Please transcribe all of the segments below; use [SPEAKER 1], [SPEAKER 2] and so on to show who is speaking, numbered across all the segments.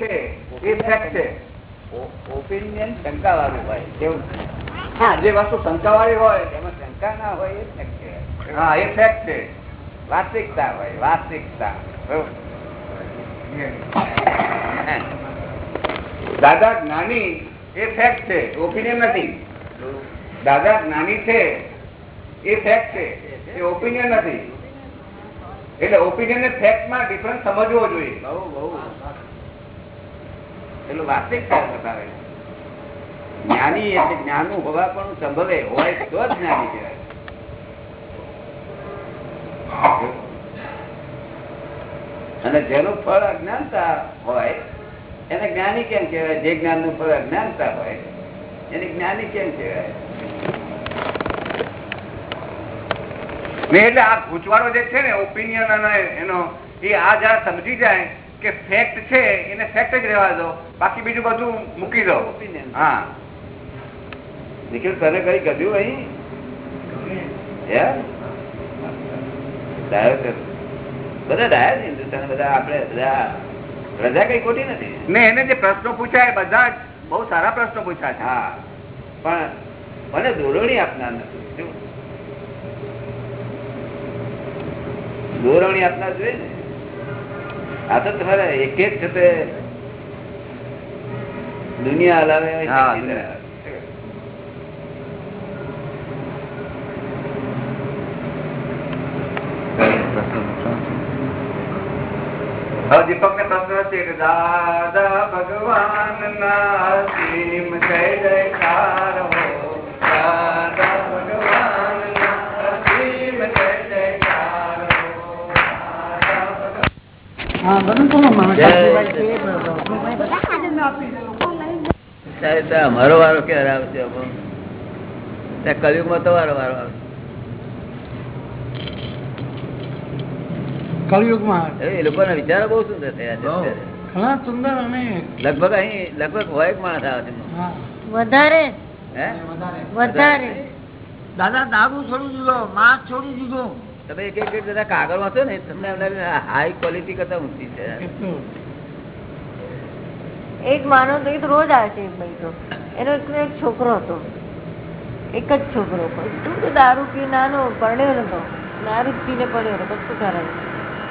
[SPEAKER 1] છે એ ફેક્ટ છે.
[SPEAKER 2] ઓપિનિયન શંકા વાળું હોય કેવું
[SPEAKER 1] હા જે વસ્તુ શંકાવાળી હોય
[SPEAKER 2] એમાં શંકા ના હોય એ fact કહેવાય.
[SPEAKER 1] હા એ ફેક્ટ છે.
[SPEAKER 2] વાસ્તવિકતા હોય વાસ્તવિકતા.
[SPEAKER 1] દાદા જ્ઞાની એ ફેક્ટ છે. ઓપિનિયન નથી. દાદા જ્ઞાની છે એ ફેક્ટ છે. એ ઓપિનિયન નથી. એટલે ઓપિનિયન ને ફેક્ટમાં ડિફરન્સ સમજવો જોઈએ.
[SPEAKER 2] બહુ બહુ. પેલું વાસ્તવિકતા બતાવે જ્ઞાની એટલે જ્ઞાનનું હોવા પણ સંભવે, હોય તો જ જ્ઞાની કહેવાય. અને જેનું ફળ અજ્ઞાનતા હોય, એને જ્ઞાની કેમ કહેવાય? જે જ્ઞાનનું ફળ અજ્ઞાનતા હોય, એને જ્ઞાની કેમ કહેવાય?
[SPEAKER 1] ને એટલે આ ગુચવાડો જે છે ને ઓપિનિયન અને એનો, એ આ જરા સમજી જાય કે ફેક્ટ છે એને ફેક્ટ જ રહેવા દો. બાકી બીજું બધું મૂકી દો. હા.
[SPEAKER 2] નિખિલ તને કઈ કહ્યું અહીં. બધા ડાયા હિન્દુસ્તાન બધા આપણે બધા રજા કઈ ખોટી નથી?
[SPEAKER 1] ને એને જે પ્રશ્નો પૂછ્યા એ બધા બહુ સારા પ્રશ્નો પૂછ્યા છે.
[SPEAKER 2] હા. પણ મને ધોરણી આપનાર નથી? દોરવણી આપનાર જોઈએ ને? આ તો તમારે એક એક છે તે દુનિયા હલાવે.
[SPEAKER 1] દીપક ને પ્રશ્ન છે કે દાદા ભગવાન ના જય જયકાર
[SPEAKER 2] અમારો વારો ક્યારે આવશે કલયુગમાં તમારો વારો આવશે.
[SPEAKER 3] કળિયુગમાં
[SPEAKER 2] એ લોકોના વિચારો બહુ સુંદર થયા છે
[SPEAKER 3] ઘણા સુંદર અને
[SPEAKER 2] લગભગ અહીં લગભગ હોય એક માણસ આવે છે
[SPEAKER 4] વધારે.
[SPEAKER 2] હે?
[SPEAKER 4] વધારે.
[SPEAKER 3] દાદા દારૂ છોડી દીધો માંસ છોડી દીધો
[SPEAKER 2] તમે એક એક બધા કાગળ વાંચો ને, તમને એમને હાઈ ક્વોલિટી કરતા ઊંચી છે.
[SPEAKER 4] એક માનો તો એ રોજ આવે છે એક ભાઈ તો એનો એક છોકરો હતો. એક જ છોકરો એટલું તો દારૂ પી નાનો પડ્યો નતો. દારૂ પીને પડ્યો હતો કશું કારણ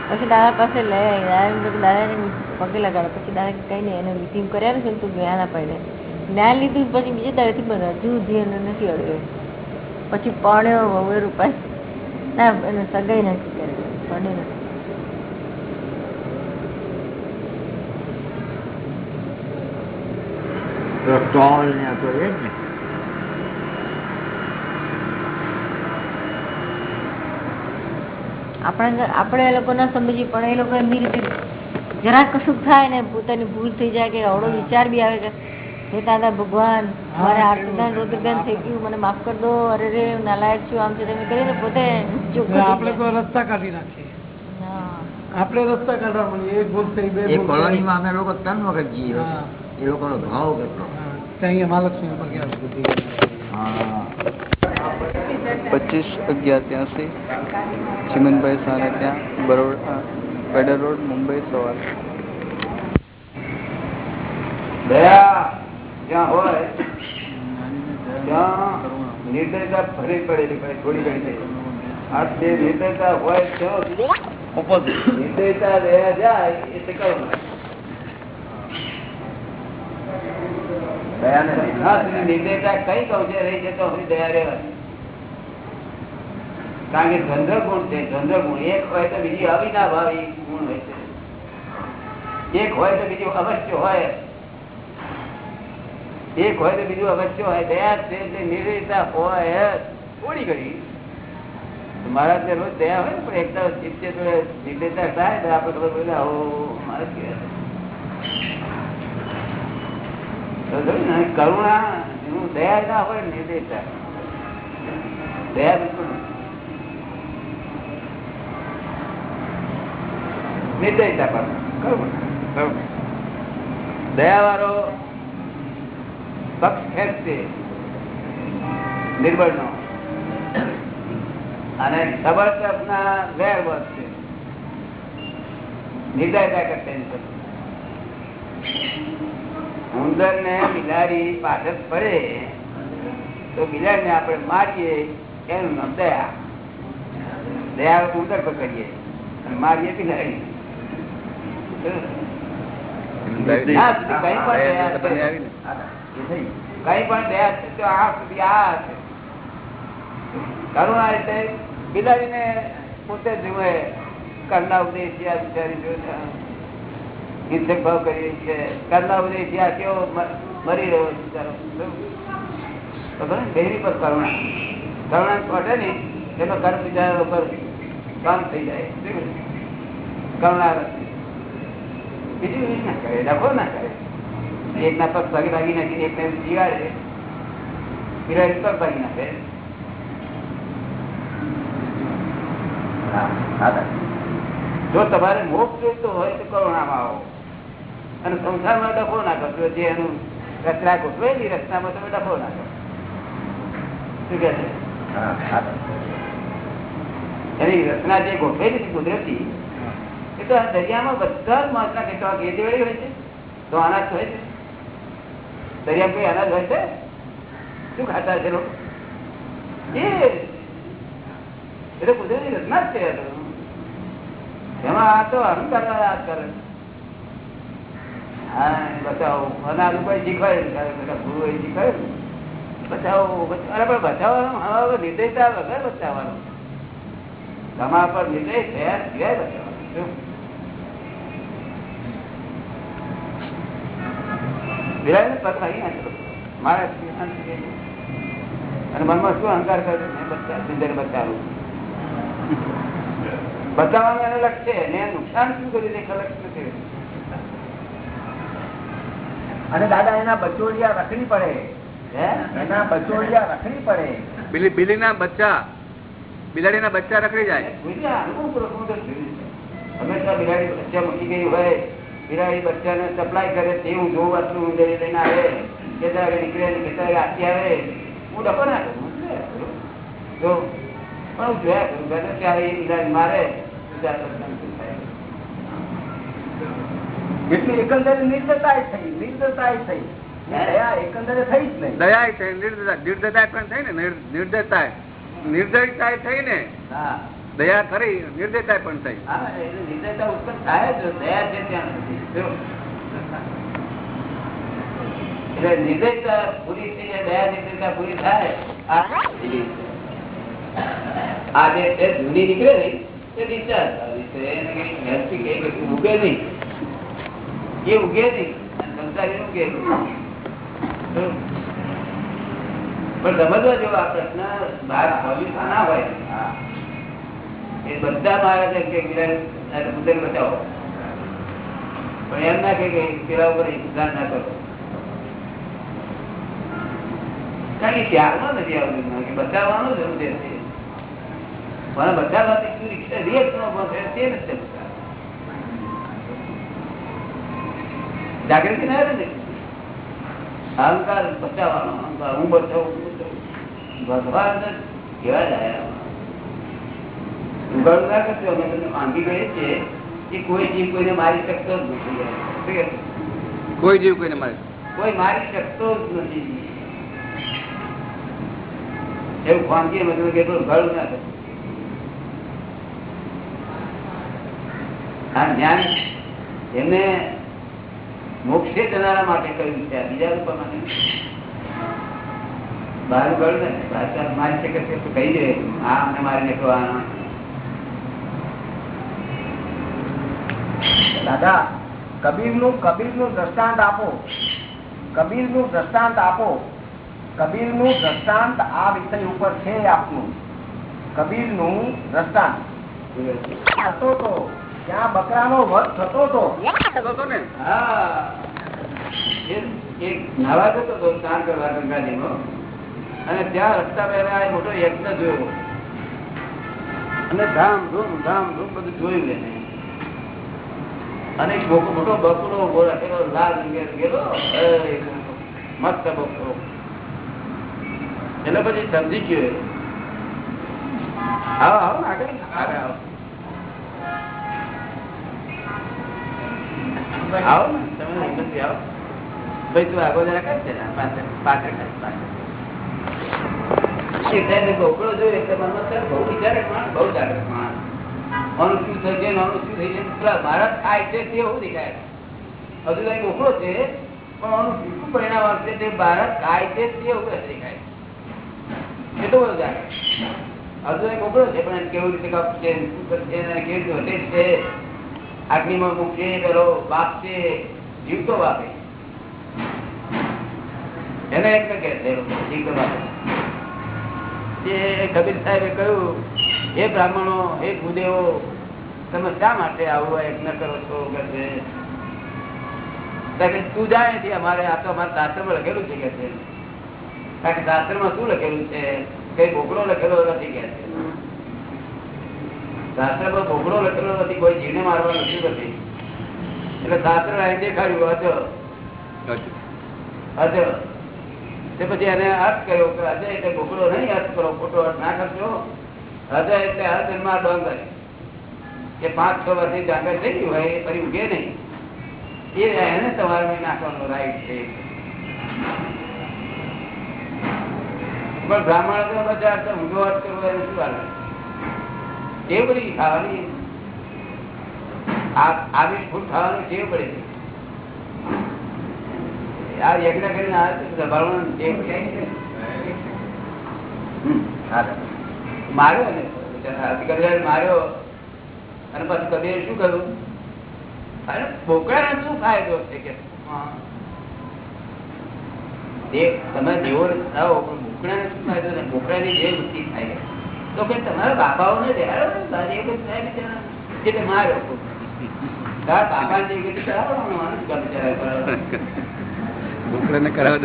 [SPEAKER 4] પછી દાદા પાસે લઈ આવી. દાદા દાદાને પગે લગાડો. પછી દાદા નહીં, એને મિટિંગ કર્યા ને તું જ્ઞાન અપાઈને. જ્ઞાન લીધું પછી બીજે દાડેથી બધા હજુ સુધી એને નથી અડ્યો. પછી પડ્યો વવે રૂપાય ના સગાઈ નથી કરી. પરણ્યો નથી.
[SPEAKER 3] સ્ટોલ ને આ એ જ ને.
[SPEAKER 4] આપણે આપણે એ લોકો ના સમજીએ પણ એ લોકો એમની રીતે જરાક કશું થાય ને પોતાની ભૂલ થઈ જાય કે અવળો વિચાર બી આવે કે હે દાદા ભગવાન મારે આટલું રુદ્રદાન થઈ ગયું મને માફ કરી દો. અરે રે હું નાલાયક છું આમ છે તેમ કરીને પોતે ચોખ્ખું થઈ
[SPEAKER 3] આપણે તો
[SPEAKER 4] જાય.
[SPEAKER 3] રસ્તા કાઢી નાખીએ.
[SPEAKER 4] હા.
[SPEAKER 3] આપણે રસ્તા કાઢવા મળીએ. એક ભૂલ થઈ બે
[SPEAKER 5] એ
[SPEAKER 3] ભૂલ થઈ.
[SPEAKER 5] કોલોનીમાં અમે લોકો ત્રણ વખત જઈએ.
[SPEAKER 3] હા.
[SPEAKER 5] એ લોકોનો ભાવ કેટલો?
[SPEAKER 3] હા, ત્યાં અહીંયા મહાલક્ષ્મી પગ્યા સુધી
[SPEAKER 5] હા.
[SPEAKER 6] પચીસ અગિયાર ત્યાંસી. ચિમનભાઈ સાને ત્યાં બરોડા પેડર રોડ મુંબઈ સવાર.
[SPEAKER 2] દયા! જ્યાં હોય ત્યાં નિર્દયતા ભરી પડેલી પડે થોડી ઘણી આ જે નિર્દયતા હોય ત્યાં નિર્દયતા રહ્યા જાય એટલે કરુણા. દયા નથી. ના, સુધી નિર્દયતા કઈ કહું છે રહી છે તો હજી દયા રહેવાની. કારણ કે ધંધર ગુણ છે ધંધર ગુણ. એક હોય તો બીજી અવિનાભાવી ગુણ હોય છે. એક હોય તો બીજું અવશ્ય હોય. એક હોય તો બીજું અવશ્ય હોય દયા છે જે નિર્દયતા હોય થોડી ઘડી. મારા ત્યાં રોજ દયા હોય ને પણ એકદમ ચિત્તે તો નિર્દયતા થાય તો આપણે ખબર પડે આવો મારે કરુણા એનું દયા ના હોય નિર્દયતા દયા બિલકુલ. નિર્દયતા પર કરુણા. દયા વાળો પક્ષ ખેંચશે નિર્બળ નો અને જબરદસ્ત ના વેર વધશે નિર્દયતા કરતા ઉંદર ને બિલાડી પાછળ પડે તો બિલાડી ને આપણે મારીએ એનું નામ દયા. દયા ઉંદર પકડીએ અને મારીએ બિલાડી. ના, કઈ પણ. કઈ પણ દયા છે આ સુધી આ હશે. કરુણા એટલે બિલાડીને પોતે જુએ કરના આ બિચારી જોઈને હિંસક ભાવ કરીએ છીએ. કરના ઉદય કેવો મરી રહ્યો બિચારો. ને? પર કરુણા. કરુણા ઘટે ને એનો કર્મ બીજા ઉપર કામ થઈ જાય. કરુણા. બીજું ના કરે ડખો ના કરે. એકના પગ ભાગી ભાગી નાખી એકને જીવાડે. બિરાડી પગ ભાગી નાખે. જો તમારે મોક્ષ જોઈતો હોય તો કરુણામાં આવો. અને સંસારમાં ડફો ના કરશો જે એનું રચના ગોઠવેલી રચનામાં તમે ડફો ના કરો શું કે છે? એની રચના જે ગોઠવેલી હતી કુદરતી એ તો દરિયામાં બધા જ માસના કેટલા ખેતી વળી હોય છે. તો આના હોય છે. દરિયામાં કઈ અનાજ હોય છે? શું ખાતા છે લોકો? એ! એ કુદરતી રચના જ છે એમાં આ તો અહંકાર વાળા બચાવો. અને આ લોકો પણ બચાવવાનો હવે નિર્દયતા બચાવવાનો. તમારા પર નિર્દય થયા સિવાય બચાવવાનો. પગ મારા. અને મનમાં શું અહંકાર. બચાવવાનું એને લક્ષ્ય ને નુકસાન શું કર્યું? તે નથી
[SPEAKER 3] અને દાદા એના બચોડિયા રખડી પડે.
[SPEAKER 2] હે?
[SPEAKER 3] એના બચોડિયા રખડી પડે.
[SPEAKER 6] બિલી બિલીના બચ્ચા. બિલાડીના બચ્ચા રખડી જાય.
[SPEAKER 2] હંમેશા બિલાડી બચ્ચા મૂકી ગઈ હોય. બિલાડી બચ્ચાને સપ્લાય કરે તે હું જોઉં આટલું ઊંધેરી લઈને આવે કેટલા વાગે નીકળે ને કેટલા વાગે આવે હું ડકો ના કરું? હું જો પણ હું જોયા કરું ગમે ત્યારે એ બિલાડી મારે?
[SPEAKER 3] એટલે એકંદરે નિર્દતાય થઈ નિર્દતાય થઈ. દયા એકંદરે થઈ જ નહીં.
[SPEAKER 6] દયા થઈ નિર્દતા નિર્દયતા પણ થઈ ને નિર- નિર્દયતા નિર્દયતા થઈ ને.
[SPEAKER 2] હા.
[SPEAKER 6] દયા ખરી નિર્દયતા પણ થઈ.
[SPEAKER 2] નિર્દયતા ઉત્પન્ન થાય જ, દયા છે ત્યાં એટલે નિર્દયતા પૂરી થઈ જાય, દયા, નિર્દયતા પૂરી થાય, આ જે જૂની નીકળે ને એ કશું ઉગે નહીં. એ ઉગે નહીં સંસારી ઉગે પણ સમજવા જેવો આ પ્રશ્ન બહાર સોલ્યુશન ના હોય. એ બધા મારે છે કે બિલાડી કુતરી બચાવો પણ એમ ના કે પેલા ઉપર ઇંતજાર ના કરો. કારણ કે ત્યારમાં નથી આવતું. બચાવવાનો જ ઉદ્દેશ છે. મને બચાવવાથી શું રિક્ષા રિએક્શન તે નથી જાગૃતિ ના રહે ને અહંકાર બચાવવાનો, અહંકાર હું બચાવું ભગવાન કેવા જાય ઉઘાડું ના કરજો અમે તમને માંગી ગયે છીએ કે કોઈ જીવ કોઈને મારી શકતો જ નથી.
[SPEAKER 6] કોઈ જીવ કોઈને મારે
[SPEAKER 2] કોઈ મારી શકતો જ નથી. એવું ખાનગી મતલબ કે ઉઘાડું ના કરજો જ્ઞાન એમને મોક્ષે જનારા માટે કહ્યું છે. બીજા લોકો માટે બહાર ગયું ને બહાર મારી શકે છે તો કહી દે. આ અમને મારી નીકળવાના
[SPEAKER 3] દાદા કબીરનું કબીરનું દ્રષ્ટાંત આપો. કબીરનું દ્રષ્ટાંત આપો. કબીરનું દ્રષ્ટાંત આ વિષય ઉપર છે આપનું. કબીરનું દ્રષ્ટાંત. થતો તો ત્યાં બકરાનો વધ થતો
[SPEAKER 6] હતો ને?
[SPEAKER 2] હા. નાવા જતો હતો સ્નાન કરવા ગંગાજીમાં અને ત્યાં રસ્તા પહેલા એ મોટો યજ્ઞ જોયો. અને ધામ ધૂમ ધામ ધૂમ બધું જોયું એને અને મોટો બકરો રાખેલો લાલ ગયેલો મસ્ત બકરો. એટલે પછી સમજી ગયો. આવો આવો આગળ આવો. આવો તમે તું હિંમત ભાઈ તું આગળ જરા કર છે ને, પાછળ પાછળ બહુ વિચારે બહુ જાગૃત માણસ. આનું શું થઈ છે પેલો બાપ છે જીવતો બાપે. એને એક કે છે જીવતો બાપે કબીર સાહેબે કહ્યું હે બ્રાહ્મણો હે ગુદેવો તમે શા માટે આવું યજ્ઞ કરો છો? કે તું જાણે છે અમારે આ તો અમારા શાસ્ત્રમાં લખેલું છે કે છે. કારણ કે શાસ્ત્રમાં શું લખેલું છે? કઈ બોકડો લખેલો નથી કે છે. શાસ્ત્રમાં બોકડો લખેલો નથી કોઈ જીણે મારવા નથી નથી એટલે શાસ્ત્ર અહીં દેખાડ્યું હજો હજો તે પછી એને અર્થ કર્યો કે અજય એટલે બોકડો નહીં અર્થ કરો ખોટો અર્થ ના કરશો. હજે એટલે હર જન્મા ડોંગર કે પાંચ, છ વર્ષની ડાંગર થઈ ગયું હોય એ ફરી ઉગે નહીં. એ એને તમારે નાખવાનો રાઈટ છે. પણ બ્રાહ્મણ તો બધા ઊંધો વાત કરવો એને શું હાલે? ટેવ પડી ખાવાની. આવી ફૂલ ખાવાનું ટેવ પડે આ યજ્ઞ કરીને આ સંભાળવાનું ટેવ પડી હમ. માર્યો ને અધિકારી માર્યો. અને પછી કદી શું કર્યું? અરે બોકડાને શું ફાયદો છે કે? તમે દેવો થાઓ પણ બોકડાને શું ફાયદો છે? બોકડાની જે વૃત્તિ થાય તો કે તમારા ને થાય બિચારા. એટલે માર્યો બાપાને જે કરાવવાનું કરાવો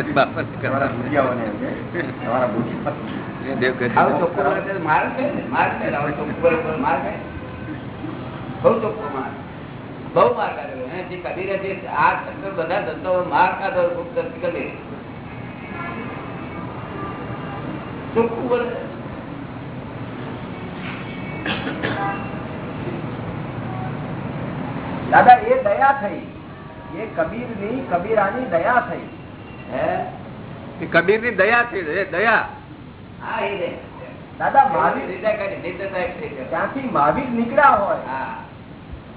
[SPEAKER 3] દાદા એ દયા થઈ. એ કબીરની કબીરાની દયા થઈ.
[SPEAKER 2] હે?
[SPEAKER 1] કબીરની દયા છે દયા.
[SPEAKER 3] દાદા. ત્યાંથી મહાવીર નીકળ્યા હોય.
[SPEAKER 2] હા.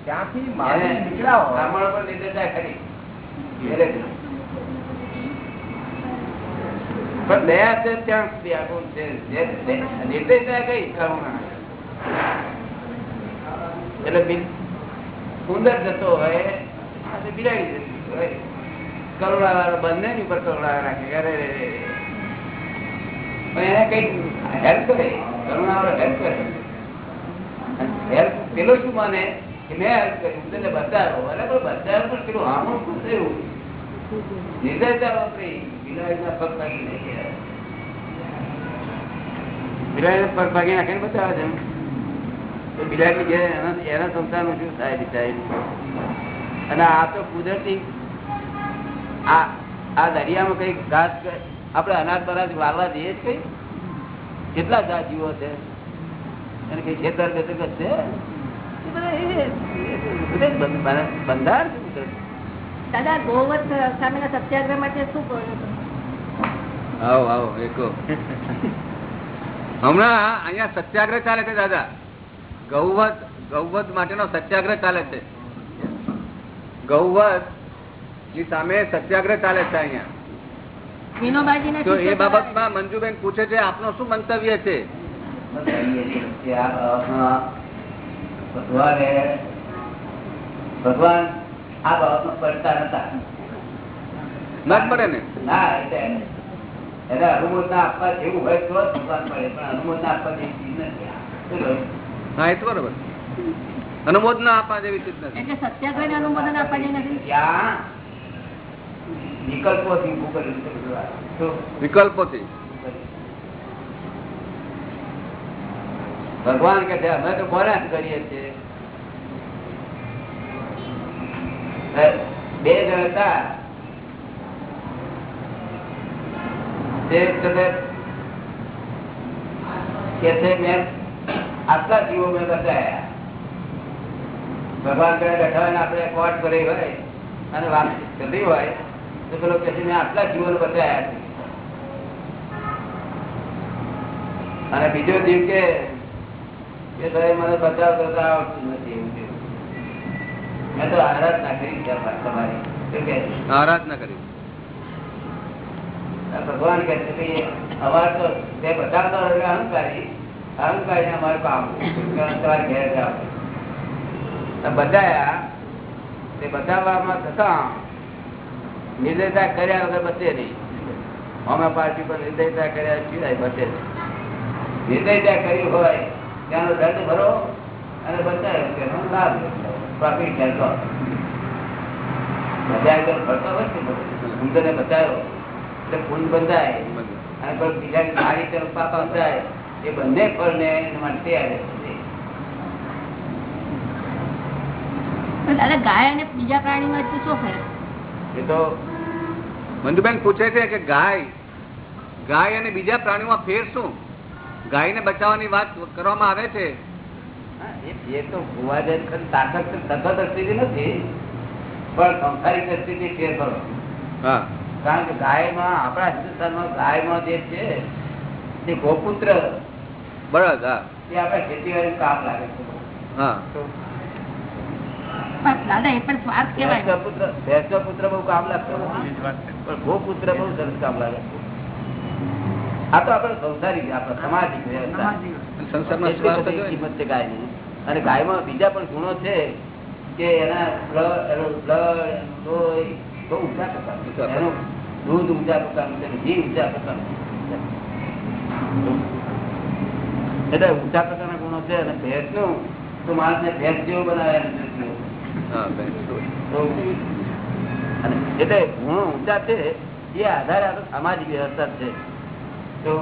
[SPEAKER 3] ત્યાંથી મહાવીર નીકળ્યા હોય.
[SPEAKER 2] પર નિર્દયતા કરી પણ દયા છે ત્યાં સુધી આગળ છે? નિર્દયતા કઈ? કરુણા એટલે સુંદર જતો હોય બિલાડી જતી હોય. કરુણા વાળો બંને ની ઉપર કરુણા રાખે. અરે. પણ એને કઈ હેલ્પ કરે કરુણા હેલ્પ કરે. હેલ્પ પેલો શું માને કે મેં હેલ્પ કરી તને બતાવો અરે પણ બતાવ્યો પણ પેલું આમાં શું થયું? બતાવે છે બિલાડી જે એના એના થાય અને આ તો કુદરતી, આ આ દરિયામાં કઈ ઘાસ આપણે અનાજ બનાજ વાળવા જઈએ જ કઈ? કેટલા જીવો છે? એને કઈ ખેતર બેતર છે? બંધાર
[SPEAKER 4] દાદા ગોવત સામેના સત્યાગ્રહ માટે શું કહ્યું?
[SPEAKER 1] આવો આવો એકો. હમણાં અહીંયા સત્યાગ્રહ ચાલે છે દાદા. ગૌવત ગૌવત માટેનો સત્યાગ્રહ ચાલે છે. ગૌવધની સામે સત્યાગ્રહ ચાલે છે અહીંયા. તો એ બાબતમાં મંજુબેન પૂછે છે આપનો શું મંતવ્ય છે?
[SPEAKER 2] ભગવાન આ બાબતમાં પડતા નતા.
[SPEAKER 1] ના પડે ને?
[SPEAKER 2] ના એટલે એને અનુમોદના આપવા જેવું હોય તો ભગવાન પડે પણ અનુમોદના આપવા જેવી ચીજ નથી.
[SPEAKER 1] હા એ તો બરોબર. અનુમોદના આપવા જેવી ચીજ નથી.
[SPEAKER 4] સત્યાગ્રહ ને અનુમોદન આપવાની નથી?
[SPEAKER 2] ત્યાં વિકલ્પોથી કર્યું છે ભગવાન કે છે અમે તો કોને કરીએ છીએ. બે જણ હતા. તે તમે કે છે મેં આટલા જીવો મેં બતાવ્યા. ભગવાન કરે બેઠા હોય ને આપણે કોટ કરી હોય અને વાત થતી હોય. તો પેલો કે મેં આટલા જીવન બચાયા છે. અને બીજો જીવ કે સાહેબ મને બચાવ કરતા આવતું નથી. એવું કે. મેં તો આરાધના કરી તમારી?
[SPEAKER 5] આરાધના કરી.
[SPEAKER 2] ભગવાન કહે છે કે અમારે તો તે બતાવતો અહંકારી. અહંકારી અમારે કામ તમારે ઘેર જાવ બતાયા તે બતાવવામાં થતા નિર્દયતા કર્યા વગર બચે નહીં. હોમિયોપાથી પર નિર્દયતા કર્યા સિવાય બચે નહીં. નિર્દયતા કરી હોય ત્યાંનો દંડ ભરો અને બચાવ્યો લાભ પ્રોફિટ ખેંચો બચાવ્યો ફરતો હોય છે સુંદરને બચાવ્યો એટલે ફૂલ બંધાય. અને કોઈ બીજા મારી તરફ પાપા બંધાય એ બંને ફળને માટે
[SPEAKER 4] તૈયાર દાદા ગાય અને બીજા પ્રાણીમાં શું ફરક?
[SPEAKER 2] એ તો
[SPEAKER 5] મંદુબેન પૂછે છે કે ગાય ગાય અને બીજા પ્રાણીઓમાં ફેર શું? ગાયને બચાવવાની વાત કરવામાં આવે છે?
[SPEAKER 2] હા, એ- તો ભુવા જે સ્થિતિ નથી. પણ સંસારી સ્થિતિ ફેર
[SPEAKER 5] કરો.
[SPEAKER 2] કારણ કે ગાયમાં આપણા હિન્દુસ્તાનમાં ગાયમાં જે છે તે ગોપુત્ર.
[SPEAKER 5] બરાબર હા.
[SPEAKER 2] એ આપણે ખેતીવાડી કામ લાગે છે.
[SPEAKER 5] હા.
[SPEAKER 4] દાદા એ પણ સ્વાર્થ કહેવાય
[SPEAKER 2] ભેંસનો પુત્ર બહુ કામ લાગતો નથી. પણ ગોપુત્ર બહુ સરસ કામ લાગે આ તો આપણે સંસારિક આપણા સામાજિક
[SPEAKER 5] સંસારમાં સ્વાર્થ
[SPEAKER 2] બધી
[SPEAKER 5] જ હોય ને.
[SPEAKER 2] કિંમત છે ગાયની અને ગાયમાં બીજા પણ ગુણો છે કે એના બહુ ઊંચા પ્રકારનું છે. એનું દૂધ ઊંચા પ્રકારનું છે ઘી ઊંચા પ્રકારનું એટલે ઊંચા પ્રકારના ગુણો છે અને ભેંસનું તો માણસને ભેંસ જેવું બનાવે એટલે ગુણો ઊંચા છે એ આધારે સામાજિક વ્યવસ્થા છે. તો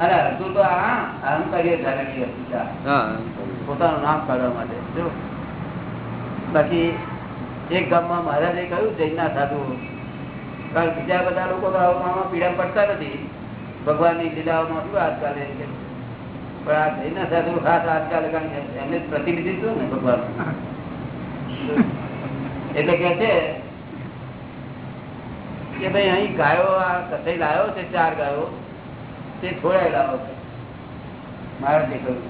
[SPEAKER 2] અને હજુ તો આ અહંકારી પોતાનું નામ કાઢવા માટે બાકી એક ગામમાં મહારાજે કહ્યું જૈનના સાધુ. કારણ બીજા બધા લોકો તો પીડા પડતા નથી. ભગવાનની લીલાઓમાં શું આજકાલ. પણ આ જૈનના સાધુ ખાસ આજકાલ કારણ કે એમને પ્રતિનિધિત્વ ને ભગવાન એટલે કે છે કે ભાઈ અહીં ગાયો આ કથઈ લાવ્યો છે, ચાર ગાયો, તે છોડાઈ લાવો છે મહારાજે દેખાયું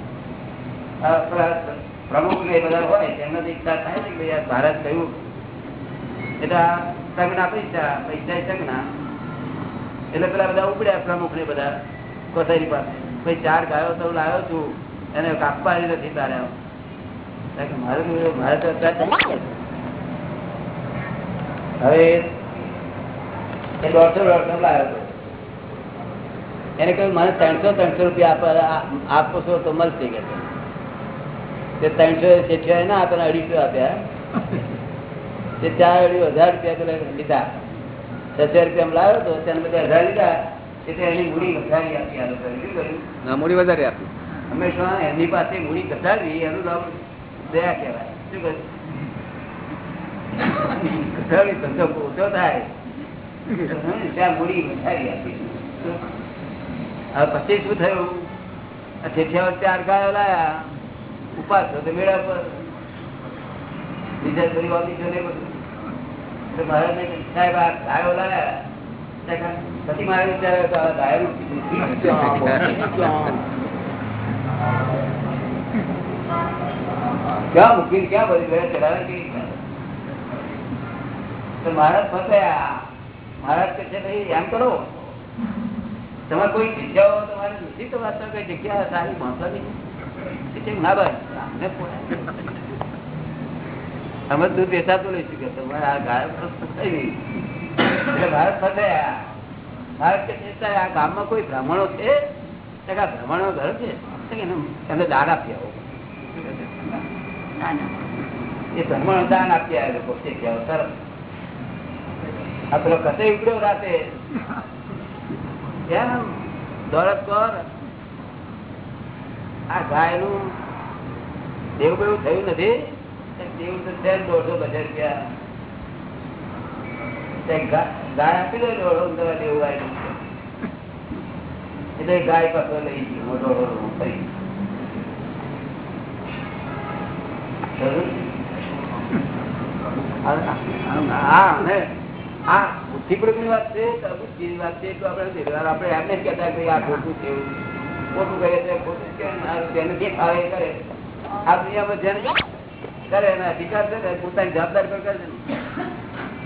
[SPEAKER 2] પ્રમુખ એ બધા હોય, તેમના ઈચ્છા થાય છે કે ભાઈ આ ભારત કયું એટલે આ સંઘના પૈસા પૈસા સંઘના. એટલે પેલા બધા ઉપડ્યા પ્રમુખ ને બધા કોથારી પાસે. ભાઈ ચાર ગાયો તો લાવ્યો છું, એને કાપવા નથી તારે મારે મારે તો હવે એ દોઢસો દોઢસો લાવ્યો એને કહ્યું મને ત્રણસો ત્રણસો રૂપિયા આપો છો તો મળશે કે તે ત્રણસો શેઠિયા ના આપે અઢીસો આપ્યા. તે ચાર અઢી હજાર રૂપિયા લીધા. છસો રૂપિયા લાવ્યો હતો તેને બધા હજાર લીધા. એટલે એની મૂડી વધારી આપી હંમેશા એમની પાસે મૂડી ઘટાડવી એનું નામ દયા કહેવાય. શું કહ્યું ધંધો ઓછો થાય. ત્યાં મૂડી વધારી આપી પછી શું થયું? આ ચાર ગાયો લાયા. ઉપાસ તો મેળા પર. બીજા ને બધું. મહારાજ સાહેબ આ ગાયો લાયા. પછી મારે વિચાર ક્યાં મૂકીને ક્યાં બધી ગયા ચડાવે કે મહારાજ ફસાયા મહારાજ કે છે, ભાઈ, એમ કરો. તમારે કોઈ જગ્યાઓ, તમારે નથી વાત કઈ જગ્યા સારી મહત્વની ના ભાઈ અમને. અમે તું બેસાતું લઈશું કે તમારે આ ગાય ફસાઈ એટલે ભારત ફસાયા ભારત કે આ ગામમાં કોઈ બ્રાહ્મણો છે? બ્રાહ્મણો ઘર છે. એને દાન આપી આવો. એ બ્રાહ્મણો રાતે. આ ગાયનું દેવું બેવું થયું નથી? દેવું તો છે દોઢસો બજાર રૂપિયા. ગાય આપી દો દોઢો દેવું આવ્યું એટલે ગાય પાછો લઈ ગયો રોડો ફરી આ વાત છે કે અબુદ્ધિની વાત છે કરે એના અધિકાર છે ને પોતાની જવાબદારી પર કરે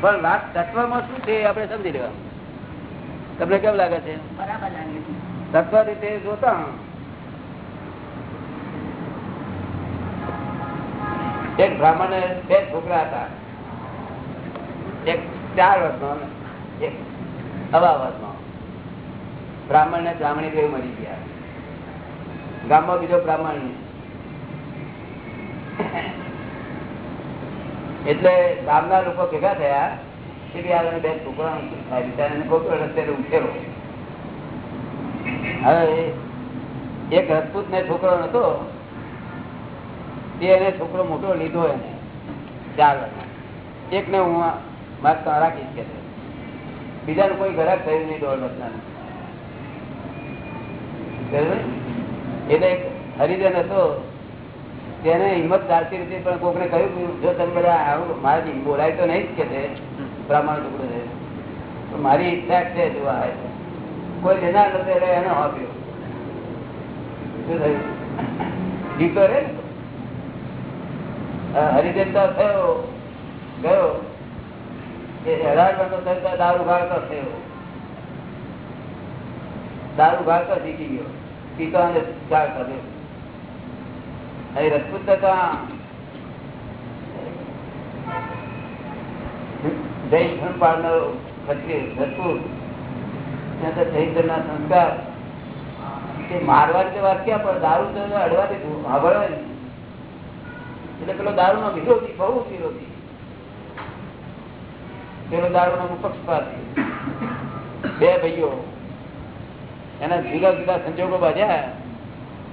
[SPEAKER 2] પણ વાત તત્વમાં શું છે આપણે સમજી લેવા તમને કેમ લાગે છે. તત્વ રીતે જોતા એક બ્રાહ્મણ બે છોકરા હતા. એક ચાર વર્ષનો નો એક સવા વર્ષનો. બ્રાહ્મણ ને બ્રાહ્મણી બે મરી ગયા. ગામમાં બીજો બ્રાહ્મણ એટલે ગામના લોકો ભેગા થયા કે આ બે છોકરા બિચારાને ખોટો રસ્તે ઉછેરો. હવે એક રજપૂત ને છોકરો નતો તે એને છોકરો મોટો લીધો એને. ચાર વર્ષ એક ને હું ત્યાં રાખીશ કે બીજાનું કોઈ ઘરાક થયું નહીં દોઢ વર્ષના એટલે હરિજન હતો, તેને હિંમત ચાલતી રીતે પણ કોકને કહ્યું જો તમે બધા આવું મારાથી બોલાય તો નહીં જ કે બ્રાહ્મણ છોકરો છે. મારી ઈચ્છા છે જોવા. કોઈ લેનાર નતો એટલે એને આપ્યો શું થયું? જીતો રે ને? અ, હરિજન તો થયો ગયો. દારૂ ભાગતો થયો. દારૂ ગાળતો શીખી ગયો. પીતો અને ગાળતો થયો અહીં રજપૂત તો જૈન ક્ષત્રિય રજપૂત. ત્યાં ધર્મના સંસ્કાર. તે જેવા ક્યાં પણ દારૂ તો અડવા સાંભળવા જ નહીં. એટલે પેલો દારૂ નો વિરોધી, બહુ વિરોધી. પેલો દારૂ નો પક્ષપાતી. બે ભાઈઓ એના જુદા જુદા સંજોગો બાજ્યા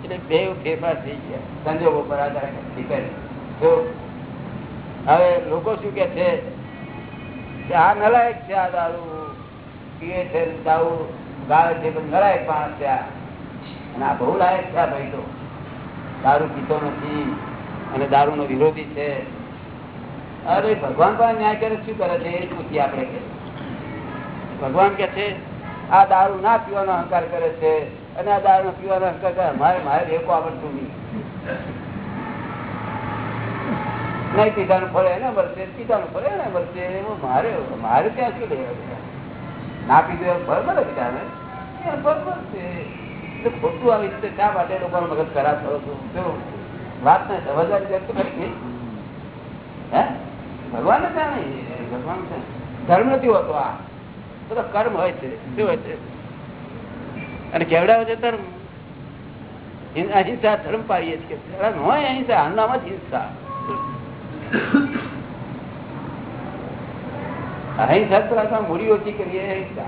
[SPEAKER 2] એટલે બે ફેરફાર થઈ ગયા. સંજોગો પર આધાર તો હવે લોકો શું કે છે? કે આ નલાયક છે આ દારૂ. પીએ છે દારૂ ગાળે છે નલાયક માણસ છે આ. અને આ બહુ લાયક છે આ ભાઈ તો. દારૂ પીતો નથી. અને દારૂ નો વિરોધી છે. અરે, ભગવાન પણ ન્યાય કરે, શું કરે છે? એ પૂછીએ આપણે ભગવાન કે છે, આ દારૂ ના પીવાનો અહંકાર કરે છે, અને આ દારૂ પીવાનો અહંકાર કરે. મારે મારે રેકો આવડતું નહીં. નહીં, પીધાનું ફળે એને મળશે, પીધાનું ફળે એને મળશે. એવું મારે મારે ત્યાં શું લેવા ના પીધું એમ ફળ મળે પીધાને એ ફળ મળશે. એટલે ખોટું આવી રીતે શા માટે લોકોનો મગજ ખરાબ થયો છું? વાત ને સમજવાની વ્યક્ત કરી હે? ભગવાન જ નહીં ભગવાન છે. ધર્મ નથી હોતો આ. બધો કર્મ હોય છે. શું હોય છે? અને કેવડાવે છે ધર્મ? અહિંસા ધર્મ પાડીએ છીએ. હોય અહિંસા આનામાં જ હિંસા. અહિંસા તો મૂડી ઓછી કરીએ, અહિંસા.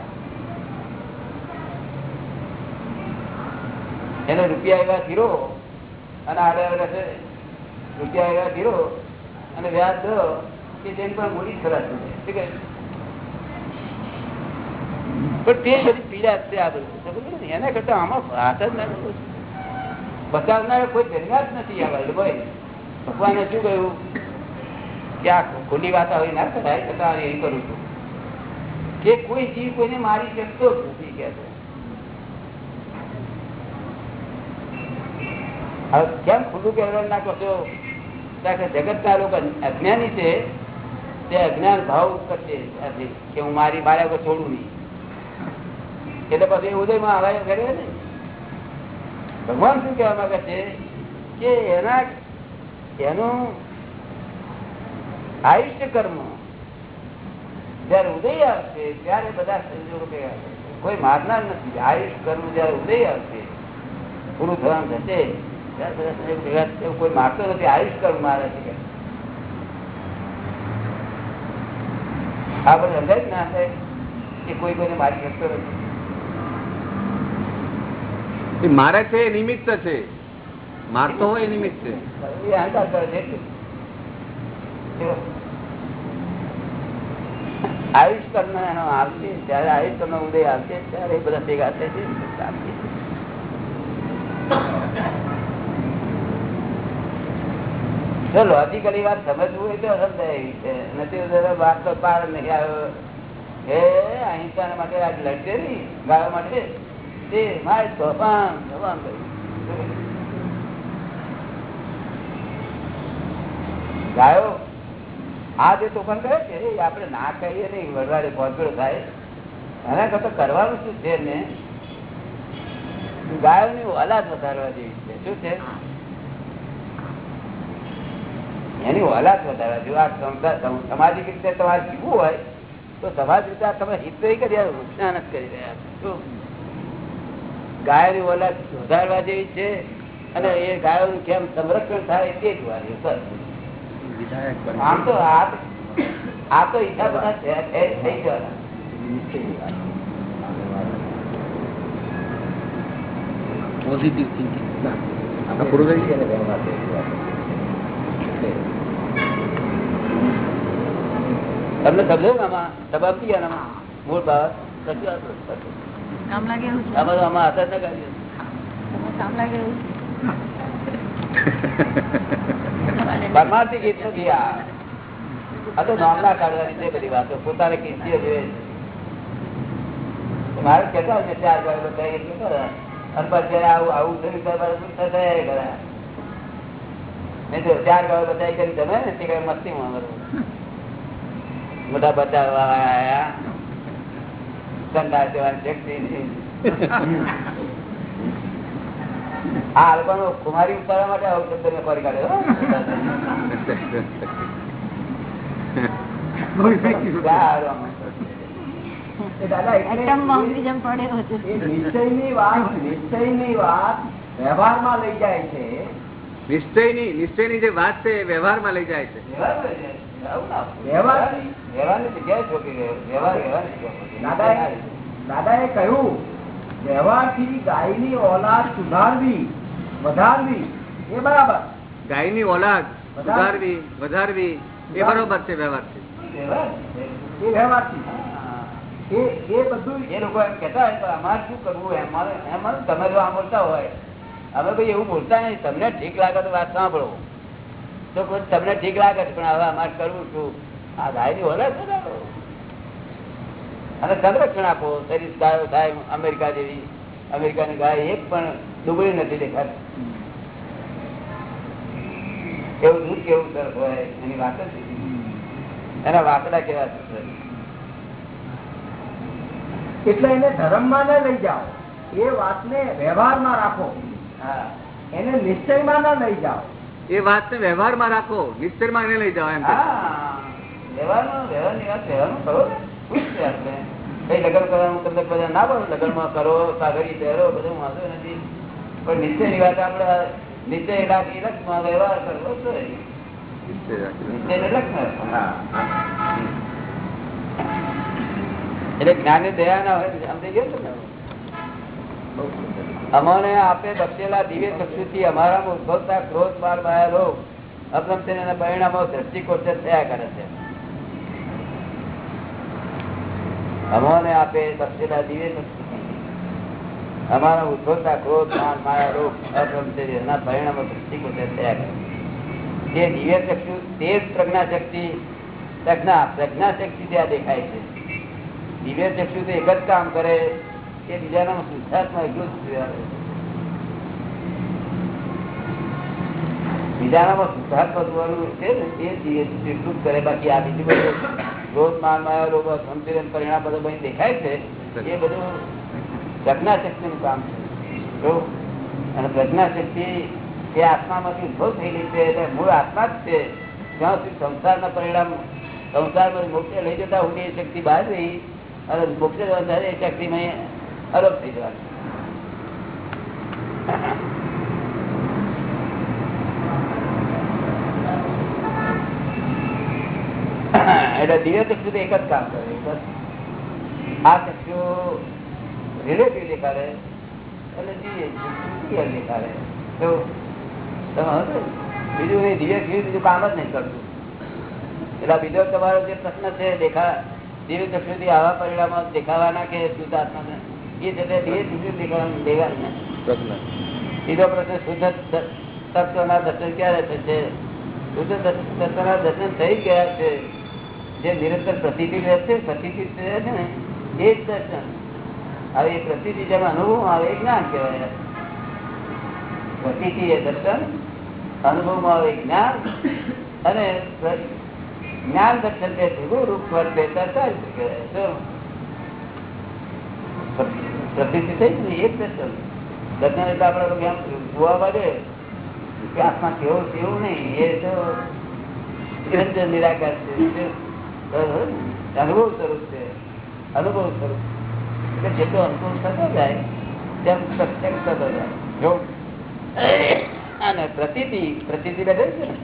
[SPEAKER 2] એને રૂપિયા એવા ધીરો. અને આડે રૂપિયા એવા ગીરો અને વ્યાજ દો કે જેની પણ મૂડી ખરાબ થઈ જાય? પણ તે બધી પીડા છે આ બધું. એના કરતા આમાં હાથ જ ના કરવો. બચાવનાર કોઈ જ નથી આ ભાઈ. ભગવાને શું કહ્યું? કે આ ખોટી વાત આવી ના કરાય, છતાં એ કરું છું. કે કોઈ જીવ કોઈને મારી શકતો નથી, કે છે. હવે કેમ ખુલ્લું કહેવાનું ના કરશો? જગતના લોકો અજ્ઞાની છે. તે અજ્ઞાન ભાવ કરશે કે હું મારી મારા છોડું નહીં. એટલે પછી ઉદયમાં હવાય કરે ને. ભગવાન શું કહેવા માંગે છે? કે એના, એનું આયુષ્ય કર્મ જયારે ઉદય આવશે, ત્યારે બધા સંજોગો કોઈ મારનાર નથી. આયુષ કર્મ જયારે ઉદય આવશે પૂરું થવાનું થશે. કોઈ મારતો નથી આયુષ કર્મ મારે છે. આ બધું અંદાજ ના થાય કે કોઈ કોઈને મારી શકતો નથી
[SPEAKER 5] મારે છે એ નિમિત્ત છે મારતો હોય એ નિમિત્ત છે
[SPEAKER 2] એ અહંકાર કરે છે. આયુષ કર્મ એનો આવશે જયારે આયુષ કર્મ ઉદય આવશે ત્યારે બધા ભેગા થશે જો લોજિકલી વાત સમજવું હોય તો સમજાય છે. નથી વાત તો પાર નહીં આવ્યો એ અહિંસા માટે આજ લડશે ને ગાયો માટે તે મારે તોફાન તોફાન કર્યું. ગાયો આ જે તોફાન કરે છે, એ આપણે ના કહીએ નહીં વડવાડે પહોંચડો થાય. એના કરતા કરવાનું શું છે ને? ગાયોની ઓલાદ વધારવા જેવી છે. શું છે? એની ઓલાદ વધારે જો આ સામાજિક રીતે તમારે જીવવું હોય તો સમાજ રીતે તમે હિત નહીં કરી નુકસાન જ કરી રહ્યા છો. ગાયની ઓલાદ સુધારવા જેવી છે અને એ ગાયોનું કેમ સંરક્ષણ થાય તે જોવાનું બસ આમ તો આ તો ઈચ્છા બધા છે- છે- થઈ જવાના.
[SPEAKER 6] પોઝિટિવ થિંકિંગ
[SPEAKER 2] પૂરું થઈ ગયું ને. ગયો. તમને સમજો આમાં? સબાબ થઈ ગયા મૂળ બાબત સાચી વાત છે.
[SPEAKER 4] કામ લાગે એવું છે?
[SPEAKER 2] આમાં આમાં હાથ ના કાઢીએ.
[SPEAKER 4] કામ લાગે એવું
[SPEAKER 2] પરમાર્થી ગીત નથી આ. તો નામના કાઢવાની છે બધી વાતો પોતાને કીર્તિઓ જોઈએ મારે કહેતા હોય છે ચાર વાર બતાવી એટલું કરે. અને પછી આવું આવું થયું ત્યારે શું થશે એ કરે. નહીં તો ચાર ગાળો બતાવી કરી તમે ને તે કઈ મસ્તી માં મોટા બચાવવા આયા. સંદાસ જવાની શક્તિ નહીં. આ લોકોનો કુમારી ઉતારવા માટે આવું શબ્દ મેં કરી કાઢ્યો
[SPEAKER 3] નિશ્ચયની વાત નિશ્ચયની વાત વ્યવહારમાં લઈ જાય છે.
[SPEAKER 5] નિશ્ચયની નિશ્ચયની જે વાત છે એ વ્યવહારમાં લઈ જાય છે.
[SPEAKER 3] દાદા એ કહ્યું વ્યવહારથી ગાયની ઓલાદ સુધારવી વધારવી એ બરાબર.
[SPEAKER 5] ગાયની ઓલાદ સુધારવી વધારવી એ બરોબર છે વ્યવહારથી
[SPEAKER 2] વ્યવહાર છે.
[SPEAKER 3] એ વ્યવહારથી એ એ બધું
[SPEAKER 2] એ લોકો એમ કેતા હોય તો અમારે શું કરવું? એમ એમાં તમે જો આ બોલતા હોય. અમે ભાઈ એવું બોલતા નહીં. તમને ઠીક લાગે તો વાત સાંભળો. તો તમને ઠીક લાગે છે પણ હવે અમારે કરવું છું. આ ગાયની ઓલા છે અને સંરક્ષણ આપો. શરીર ગાયો થાય, અમેરિકા જેવી. અમેરિકાની ગાય એક પણ દુબળી નથી દેખાતી. એવું દૂધ કેવું સરસ હોય, એની વાત જ એના વાકડા કેવા સરસ
[SPEAKER 3] એટલે એને ધર્મમાં ન લઈ જાઓ. એ વાતને વ્યવહારમાં રાખો. એને નિશ્ચયમાં ના લઈ જાઓ.
[SPEAKER 5] એ વાતને વ્યવહારમાં રાખો. નિશ્ચયમાં એને લઈ જાઓ એમ.
[SPEAKER 2] વ્યવહારમાં વ્યવહારની વાત વ્યવહારમાં કરો ને. ખુશ છે આપણે. કઈ લગ્ન કરવાનું તમને બધા ના પડે. લગ્નમાં કરો સાગરી પહેરો બધું વાંધો નથી. પણ નિશ્ચયની વાત આપણે નિશ્ચય રાખી લક્ષમાં વ્યવહાર કરવો. નિશ્ચયને એટલે જ્ઞાની દયા ના હોય સમજી ગયો ને. અમને આપે બક્ષેલા દિવ્ય ચક્ષુથી અમારામાં ઉદ્ભવતા ક્રોધ બાર માયા રોગ અબ્રહ્મચર્યના પરિણામો દ્રષ્ટિકોચર થયા કરે છે. અમોને આપે બક્ષેલા દિવ્ય ચક્ષુથી. અમારા ઉદ્ભવતા ક્રોધ માન માયા રોગ અબ્રહ્મચર્યના પરિણામો દ્રષ્ટિકોચર થયા કરે છે. જે દિવ્ય ચક્ષુ, તે જ પ્રજ્ઞા શક્તિ, પ્રજ્ઞા પ્રજ્ઞા શક્તિ ત્યાં દેખાય છે. દિવ્ય ચક્ષુ તો એક જ કામ કરે કે બીજાના શુદ્ધાત્મા એટલું જ આવે. બીજાનામાં જોવાનું છે ને, એ જ કરે. બાકી આ બીજું બધું ક્રોધ, માન, માયા રોગ સંતુલન પરિણામ બધું બધું દેખાય છે, એ બધું પ્રજ્ઞા શક્તિનું કામ છે. અને પ્રજ્ઞા શક્તિ એ આત્મામાંથી ઉદ્ભવ થયેલી છે, એટલે મૂળ આત્મા જ છે. જ્યાં સુધી સંસારના પરિણામ, સંસારમાં મોક્ષે લઈ જતા હોય એ શક્તિ બહાર રહી, અને મોક્ષે જવા એ શક્તિમાં અલગ થઈ જવાનું. એટલે દિવ્ય ચક્ષુ એક જ કામ કરે બસ આ ચક્ષુ રિલેટિવ દેખાડે, એટલે દિવ્ય દેખાડે. તો બીજું એ દિવ્ય ચક્ષુ બીજું કામ જ નહીં કરતું. એટલે બીજો તમારો જે પ્રશ્ન છે, દેખા દિવ્ય ચક્ષુ થી આવા પરિણામો દેખાવાના કે શુદ્ધ આત્મા એ દેખાવાનું દેવાનું નથી. પ્રશ્ન શુદ્ધ તત્વના દર્શન ક્યારે થશે? શુદ્ધ તો દર્શન દર્શન થઈ ગયા છે. જે નિરંતર પ્રતિથી રહેશે પ્રતિથી છે ને એ જ દર્શન. હવે એ પ્રતિથી જેમ અનુભવ આવે એ જ્ઞાન કહેવાય. પ્રતિથી એ દર્શન અનુભવમાં આવે જ્ઞાન અને જ્ઞાન દર્શન બે ભેગું રૂપ વર્તે દર્શન કહેવાય પ્રતિથી થઈ ને એક દર્શન દર્શન એટલે આપણે લોકો એમ જોવા બાજે કે આત્મા કેવું નહીં, એ તો નિરંતર નિરાકાર છે અનુભવ સ્વરૂપ છે, અનુભવ સ્વરૂપ. એટલે જેટલો અનુભવ થતો જાય, તેમ પ્રત્યક્ષ થતો જાય. અને પ્રતિતિ પ્રતિતિ બેઠે છે ને.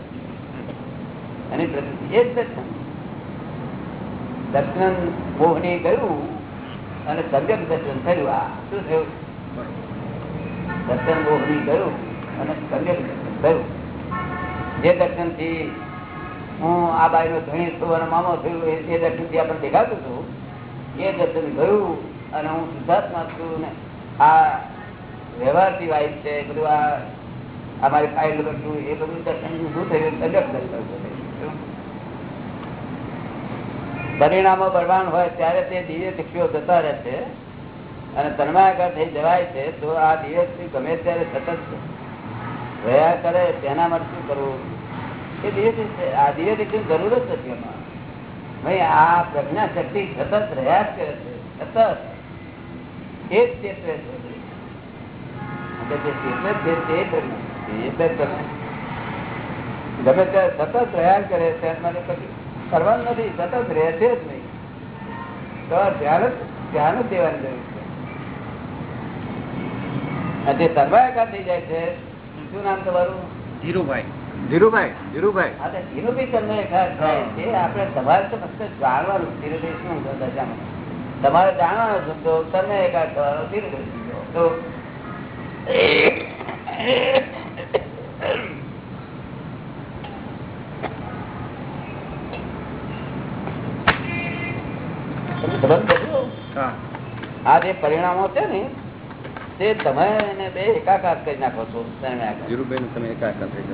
[SPEAKER 2] અને પ્રતિતિ એ જ દર્શન દર્શન, મોહને ગયું અને સમ્યક દર્શન થયું આ શું થયું? દર્શન મોહની ગયું અને સમ્યક દર્શન થયું જે દર્શનથી હું આ બાઈ નો ધણી છું અને મામો થયું એ એ દર્શનથી આપણે દેખાતું હતું, એ દર્શન ગયું અને હું શુદ્ધાત્મા છું ને આ વ્યવહારથી વાઈફ છે બધું આ અમારી ફાઇલ બધું એ બધું દર્શન શું થયું? સમ્યક દર્શન થયું પરિણામો બળવાન હોય ત્યારે તે દિવ્ય શક્તિઓ જતા રહે છે. અને તન્માયાકાર થઈ જવાય છે, તો આ દિવ્ય શક્તિ ગમે ત્યારે સતત રહ્યા કરે, તેના માટે શું કરવું. એ દિવ્ય છે. આ દિવ્ય શિક્ષણ જરૂર જ નથી એમાં. ભાઈ, આ પ્રજ્ઞા શક્તિ સતત રહ્યા જ કરે છે. સતત. એ જ ચેતવે છે. જે છે ગમે ત્યારે સતત રહ્યા કરે છે મને પછી કરવાનું નથી સતત રહેશે જ નહીં. તો ધ્યાન ધ્યાન જ દેવાની જરૂર છે. જે સર્વાયકાર થઈ જાય છે શું નામ તમારું?
[SPEAKER 5] ધીરુભાઈ. ધીરુભાઈ ધીરુભાઈ.
[SPEAKER 2] હા તો એનું તમને થાય છે. આપણે તમારે તો ફક્ત જાણવાનું ધીરુભાઈ શું છે દશામાં તમારે જાણવાનું છે તો તમે એકાદ થવાનો ધીરુભાઈ તો તમે સંબંધ કરજો.
[SPEAKER 5] હા
[SPEAKER 2] આ જે પરિણામો છે ને તે તમે એને બે એકાકાર કરી નાખો છો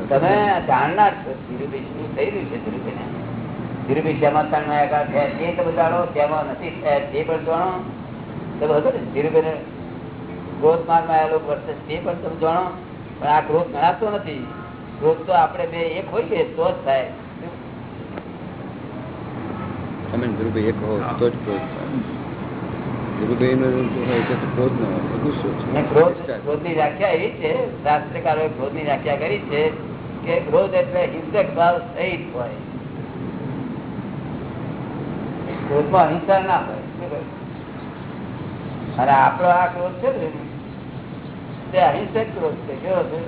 [SPEAKER 2] તમે જાણનાર છો ધીરુભાઈ શું થઈ રહ્યું છે ધીરુભાઈ ધીરુભાઈ શેમાં એકાકાર થયા તે તમે જાણો શેમાં નથી થયા તે પણ જાણો. તમે હતો ને ધીરુભાઈ ક્રોધ મારમાં આવેલો વર્તે તે પણ તમે જાણો. પણ આ ક્રોધ ગણાતો નથી. ક્રોધ તો આપણે બે એક હોઈએ તો જ થાય.
[SPEAKER 6] તમે ધ્રુવભાઈ એક હો તો જ ક્રોધ થાય. ધ્રુવભાઈ નો હોય છે તો ક્રોધ ન હોય ગુસ્સો છે.
[SPEAKER 2] ક્રોધ ક્રોધની વ્યાખ્યા એવી છે શાસ્ત્રકારોએ ક્રોધની વ્યાખ્યા કરી છે કે ક્રોધ એટલે હિંસક ભાવ સહિત હોય. ક્રોધમાં અહિંસા ના હોય અને આપણો આ ક્રોધ છે ને તે અહિંસક ક્રોધ છે કેવો છે?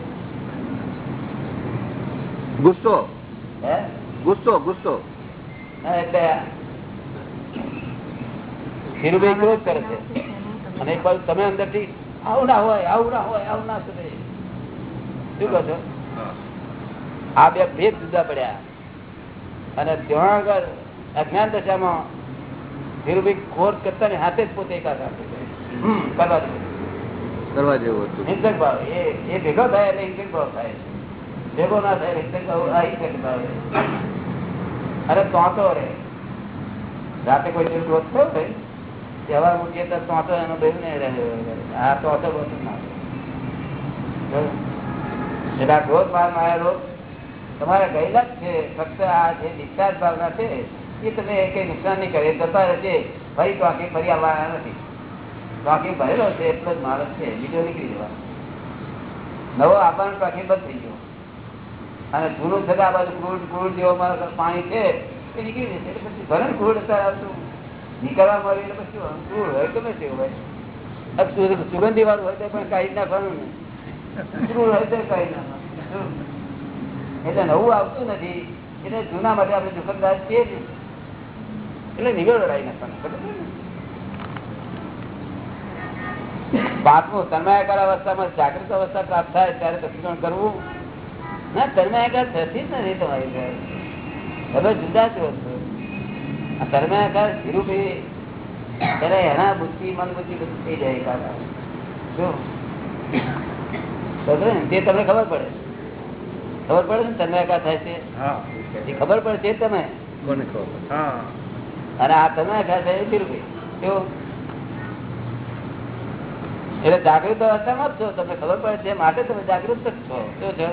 [SPEAKER 5] ગુસ્સો.
[SPEAKER 2] હે?
[SPEAKER 5] ગુસ્સો ગુસ્સો.
[SPEAKER 2] હા, એટલે ધીરુભાઈ ક્રોધ કરે છે. અને એક બાજુ તમે અંદરથી આવું ના હોય આવું ના હોય આવું ના સુધરે. શું કહો છો? આ બે ભેદ જુદા પડ્યા. અને ત્યાં આગળ અજ્ઞાન દશામાં ધીરુભાઈ ખોર કરતા ને હાથે જ પોતે. હમ, કરવા દે.
[SPEAKER 5] કરવા જેવું હતું.
[SPEAKER 2] હિંસક ભાવ. એ ભેગો થાય એટલે હિંસક ભાવ થાય ભેગો ના થાય હિંસક ભાવ અહિંસક ભાવ. અરે તો રે. રાતે કોઈ દિવસ ક્રોધ થયો હોય. તહેવાર મૂકીએ તો ચોથો એનો ભેગ નહીં રહે. આ ચોથો બધું ના? એટલે આ ક્રોધ માર માયેલો તમારે ગયેલા છે. ફક્ત આ જે ડિસ્ચાર્જ ભાવના છે, એ તમે કઈ નુકસાન નહીં કરે. જતા રહેશે ફરી ટોકી ફરી આવવાના નથી. ટોકી ભરેલો છે, એટલો જ માણસ છે. બીજો નીકળી જવા નવો આપણને ટોકી બંધ થઈ ગયો. અને જૂનું થતા બાજુ ક્રૂડ ક્રૂડ જેવો પાણી છે, એ નીકળી જશે. પછી ભરણ ક્રૂડ અત્યારે આવતું નીકળવા મળે એટલે પછી અંકુર હોય ગમે તે હોય સુગંધી વાળું હોય તો પણ કાઢી નાખવાનું અંકુર હોય તો કાઢી નાખવાનું એટલે નવું આવતું નથી. એટલે જૂના માટે આપણે દુકાનદાર છીએ જ. એટલે નિવેડો લાવી નાખવાનું પાંચમું તન્માયાકાર અવસ્થામાં જાગૃત અવસ્થા પ્રાપ્ત થાય ત્યારે પ્રતિક્રમણ કરવું. ના તન્માયાકાર થતી જ નથી તમારી હવે જુદા જ વસ્તુ તન્માયાકાર ધીરુભાઈ ત્યારે એના બુદ્ધિ મન બુદ્ધિ બધું થઈ જાય એકાકાર. શું? તે તમને ખબર પડે. ખબર પડે ને તન્માયાકાર થાય છે? એ ખબર પડે? છે તમે અને આ તન્માયાકાર થાય ધીરુભાઈ જો. એટલે જાગૃત અવસ્થામાં જ છો. તમને ખબર પડે છે. માટે તમે જાગૃત જ છો. શું છે?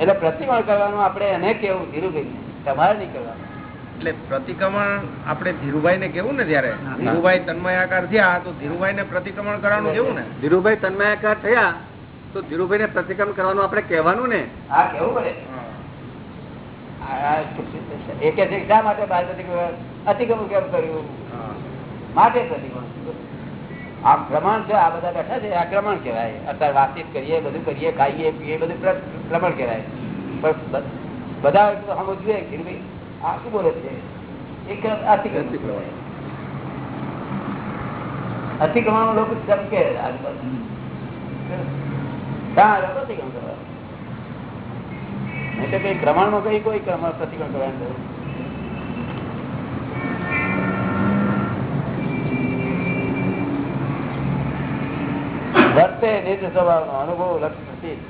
[SPEAKER 2] એટલે પ્રતિમાળ કરવાનું આપણે એને કેવું ધીરુભાઈ તમારે નહીં કરવાનું.
[SPEAKER 3] એટલે પ્રતિક્રમણ આપણે ધીરુભાઈ ને કેવું ને જયારે? ધીરુભાઈ તન્મયાકાર થયા તો ધીરુભાઈ ને પ્રતિક્રમણ કરવાનું કેવું ને?
[SPEAKER 5] ધીરુભાઈ તન્મયાકાર થયા તો ધીરુભાઈ ને પ્રતિક્રમણ કરવાનું આપણે કહેવાનું ને?
[SPEAKER 2] હા કેવું પડે? શા માટે બાર પ્રતિક્રમણ? કેમ કર્યું? માટે પ્રતિક્રમણ. આ પ્રમાણ છે આ બધા બેઠા છે આ ક્રમણ કહેવાય. અત્યારે વાતચીત કરીએ બધું કરીએ ખાઈએ પીએ બધું પ્રમાણ કહેવાય. પણ બધા સમજવું કે ભાઈ આ શું બોલે છે? અતિક્રમણ. લોકો ચમકે કરવા. નહીં તો કઈ ક્રમણ નો કઈ કોઈ ક્રમ પ્રતિક્રમણ કરવાનું વર્તે નિજ સ્વભાવ નો અનુભવ લક્ષ નથી.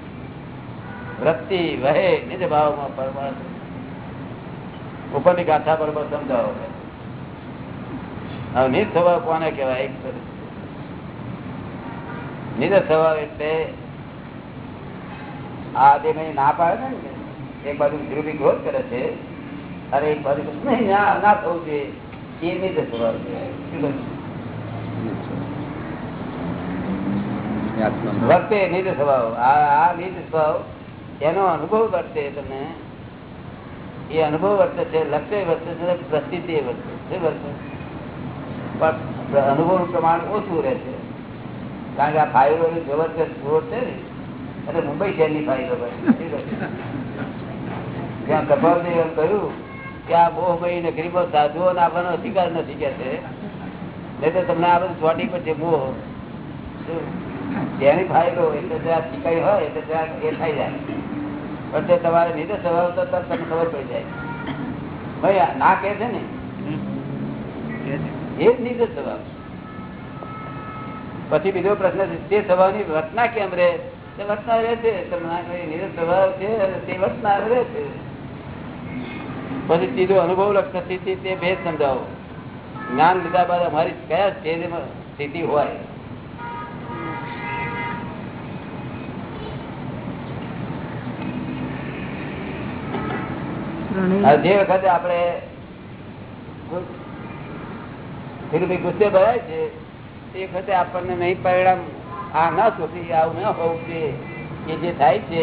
[SPEAKER 2] વૃત્તિ વહે નિજ ભાવમાં પરમાર્થ. ઉપરની ગાથા બરોબર સમજાવો. હવે નિજ સ્વભાવ કોને કહેવાય? નિજ સ્વભાવ. એટલે આ જે મેં ના પાડે ને? એક બાજુ ધ્રુવી ક્રોધ કરે છે અને એક બાજુ નહીં ના થવું જોઈએ. એ નિજ સ્વભાવ. વર્તે નિજ સ્વભાવ. આ આ નિજ સ્વભાવ એનો અનુભવ કરશે તમને એ અનુભવ વર્તે છે, લક્ષ્ય વર્તે છે પ્રસિદ્ધિ વર્તે છે. વર્તે? પણ અનુભવનું પ્રમાણ ઓછું રહે છે. કારણ કે આ ફાઇલો જબરજસ્ત સ્ત્રોત છે ને, એટલે મુંબઈ શહેરની ફાઇલો ત્યાં કપાલદેવ એમ કહ્યું કે આ બહુ ગરીબો સાધુઓ આપવાનો અધિકાર નથી કે છે. નહીં તો તમને આ બધું ચોટી પર છે મોહ જેની ફાઇલો એટલે જ્યાં શીખાઈ હોય, એટલે ત્યાં એ થઈ જાય. પણ તે તમારે નીચે સ્વભાવ તો તમને ખબર પડી જાય. ભાઈ ના કે છે ને? એ જ નીચે સ્વભાવ પછી બીજો પ્રશ્ન છે તે સ્વભાવની વર્તના કેમ રે તે વર્તના રહે છે નીરજ સ્વભાવ છે તે વર્તના રહે છે. પછી ત્રીજો અનુભવ લક્ષ સ્થિતિ તે ભેદ સમજાવો. જ્ઞાન લીધા બાદ અમારી કયા સ્ટેજમાં સ્થિતિ હોય હવે જે વખતે આપણે ફિલ્મી ગુસ્સે ભરાય છે તે વખતે આપણને નહીં પરિણામ આ ના શોધી આવું ન હોવું જોઈએ. એ જે થાય છે,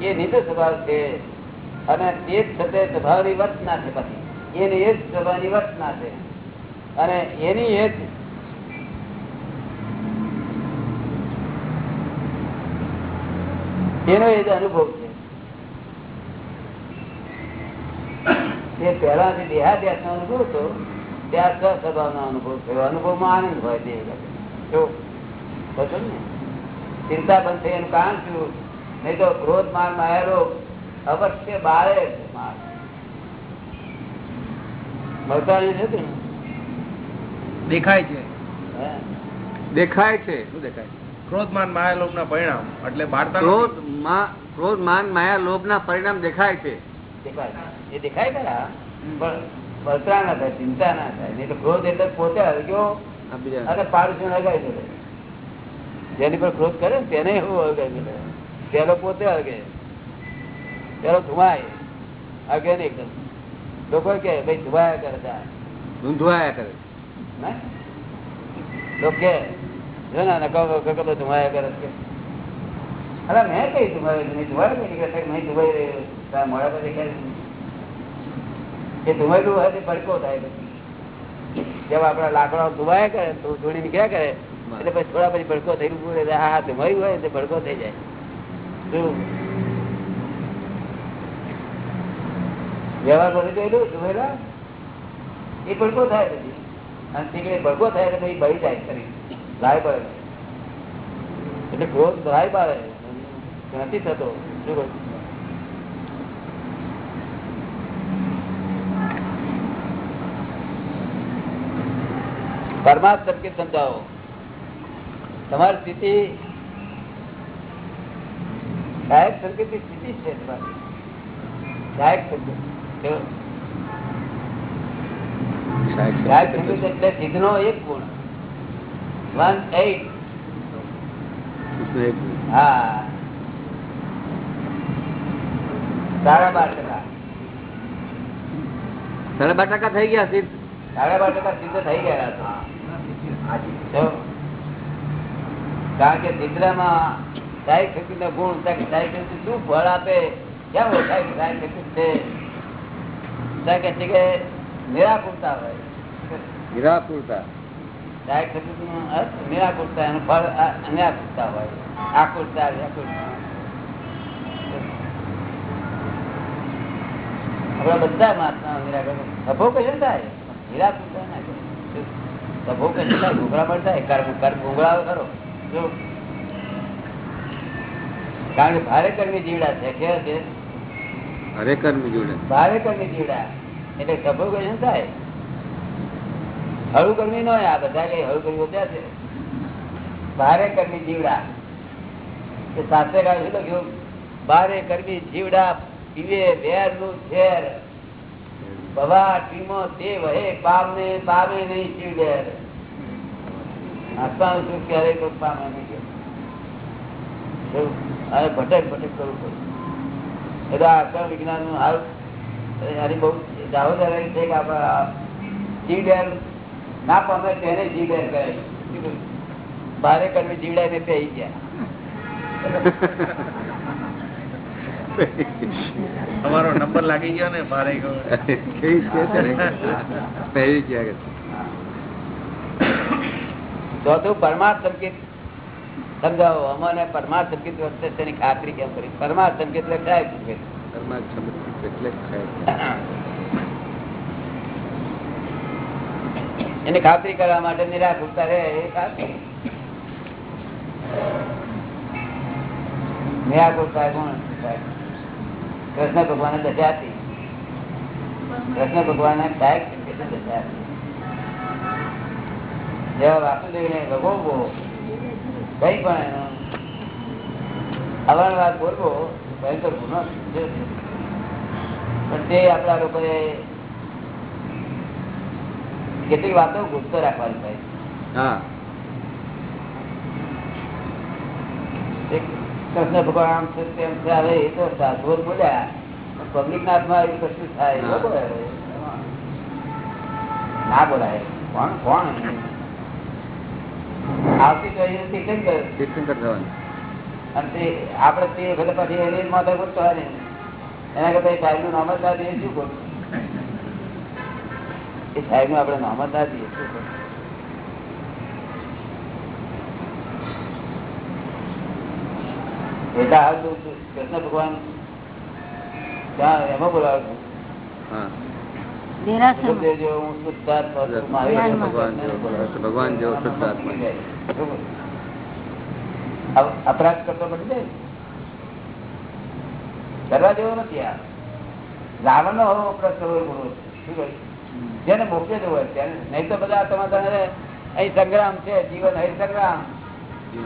[SPEAKER 2] એ નિત સ્વભાવ છે. અને એ જ છતે સ્વભાવની વર્તના છે પછી એની એ જ સ્વભાવની વર્તના છે. અને એની એ જ એનો એ જ અનુભવ છે. તે પહેલા જે દેહાદ્યાસ નો અનુભવ હતો ત્યાં સ્વસ્વભાવ નો અનુભવ થયો. અનુભવમાં આનંદ હોય તે વખતે. ને ચિંતા બંધ થઈ એનું કારણ શું? નહીં તો ક્રોધ માન માયેલો અવશ્ય બારે માર. મળતાણી છે ને?
[SPEAKER 3] દેખાય છે.
[SPEAKER 2] હે?
[SPEAKER 5] દેખાય છે. શું દેખાય
[SPEAKER 3] ક્રોધમાન માયાલોભ ના પરિણામ. એટલે
[SPEAKER 5] ક્રોધ ક્રોધ માન માયા લોભ ના પરિણામ દેખાય છે.
[SPEAKER 2] એ દેખાય ખરા પણ બળતરા ના થાય ચિંતા ના થાય. નહીં તો ક્રોધ એટલે પોતે હલગ્યો અને પાડોશી હગાઈ દે જેની પર ક્રોધ કરે ને તેને એવું હગાઈ દે પેલો પોતે હગે પેલો ધુમાય. હગે નહીં એકદમ લોકો કે ભાઈ ધુવાયા કરે ત્યાં.
[SPEAKER 5] ધૂંધવાયા કરે?
[SPEAKER 2] લોકો કે જો ના નકો નકો ધુમાયા કરે છે. અરે મેં કઈ ધુમાય? નહીં ધુમાય નહીં? ધુમાઈ રહ્યો મોડા પર દેખાય એ ધુમાયેલું હોય ભડકો થાય પછી જેમ આપડા લાકડા ધુમાયા કરે તો ધૂળી નીકળ્યા કરે? એટલે પછી થોડા પછી ભડકો થઈ રહ્યું હા ધુમાયું હોય એટલે ભડકો થઈ જાય. વ્યવહાર બધું જોયેલું ધુમાયેલા એ ભડકો થાય પછી. અને તે ભડકો થાય એટલે પછી બળી જાય શરીર. લાય પડે. એટલે ક્રોધ લાય પાડે. નથી થતો. શું કહું પરમાર્થ સંકેત સમજાવો તમારી સ્થિતિ સહાયક સંકેત સ્થિતિ છે તમારી. સંકેત? સંકેત. એટલે એક ગુણ. વન એટ હા. સાડા બાર ટકા.
[SPEAKER 5] સાડા બાર ટકા થઈ ગયા સિદ્ધ?
[SPEAKER 2] સાડા બાર ટકા સિદ્ધ થઈ ગયા. કારણ કે નિદ્રામાં સાહેબ શક્તિ નો ગુણ સાહેબ શક્તિ શું ફળ આપે? કેમ ઓળખાય કે સાહિક શક્તિ છે. સાહેબ કે છે કે નિરાકુરતા હોય.
[SPEAKER 6] નિરાકુરતા
[SPEAKER 2] નો અર્થ નિરાકુરતા એનું ફળ હોય. આકુરતા વ્યાકુરતા આપણા બધા મહાત્મા નિરાકર સભો કશે થાય. નિરાકુરતા ના. સભો થાય. ઘૂઘરા થાય ખરો. કારણ કે ભારે કર્મી જીવડા છે કેવા છે?
[SPEAKER 6] હરે કર્મ જોડે
[SPEAKER 2] ભારે કર્મી જીવડા. એટલે સભો કશે થાય? હળું કર્મી નો આ બધા કઈ હળું કર્મી ત્યાં છે? ભારે કર્મી જીવડા. એ સાથે શું લખ્યું? ભારે કર્મી જીવડા પીવે વેરનું ઝેર. ભવા ટીમો તે વહે પામે પામે નહીં શિવડેર આત્માનું સુખ ક્યારેય કોઈ પામે નહીં. હવે ભટક ભટક કરવું પડે. એટલે આત્મા વિજ્ઞાનનું હાલ એની બહુ દાહોદર છે કે આપણા જીવડેર ના પામે તેને જીવડેર કહે. શું કહ્યું? ભારે કર્મી જીવડા ને પેઈ ગયા.
[SPEAKER 7] તમારો નંબર લાગી ગયો ને મારે ગયો
[SPEAKER 6] કઈ છે પહેરી ગયા.
[SPEAKER 2] ચોથું પરમાર્થ સંકેત. સમજાવો અમને પરમાર્થ સંકેત વખતે તેની ખાતરી કેમ કરી? પરમાર્થ સંકેત લખાય સંકેત
[SPEAKER 6] કર્મા સંકેત એટલે
[SPEAKER 2] એની ખાતરી કરવા માટે નિરાકુરતા રહે એ ખાતરી. નિરાકુરતા ગુણ કૃષ્ણ ભગવાન દશા કૃષ્ણ ભગવાન સાહેબ સંકેત દશા હતી જેવા વાસુદેવ ને ભગવવો કઈ પણ એનો અવર્ણ વાત બોલવો ભયંકર ગુનો પણ તે આપણા લોકોએ કેટલીક વાતો ગુપ્ત રાખવાની ભાઈ
[SPEAKER 6] હા.
[SPEAKER 2] એક કૃષ્ણ ભગવાન આમ છે તેમ છે હવે એ તો સાધુ બોલ્યા. પબ્લિક ના હાથમાં એવું કશું થાય ના બોલાય. કોણ કોણ? આવતી તો વખતે પછી એની માથે એના કરતા સાહેબનું નામ જ ના દઈએ શું ખોટું એ સાહેબનું આપડે નામ જ ના દઈએ શું ખોટું? હાલ કૃષ્ણ ભગવાન ત્યાં એમાં બોલાવે
[SPEAKER 6] ભગવાન જેવો
[SPEAKER 2] અપરાધ કરતો નથી. કરવા જેવો નથી આ. રાવણ નો અપરાધ કરવો શું જેને મોકલે જવો હોય તેને નહીં તો બધા તમારે અહીં સંગ્રામ છે જીવન હરિ સંગ્રામ એ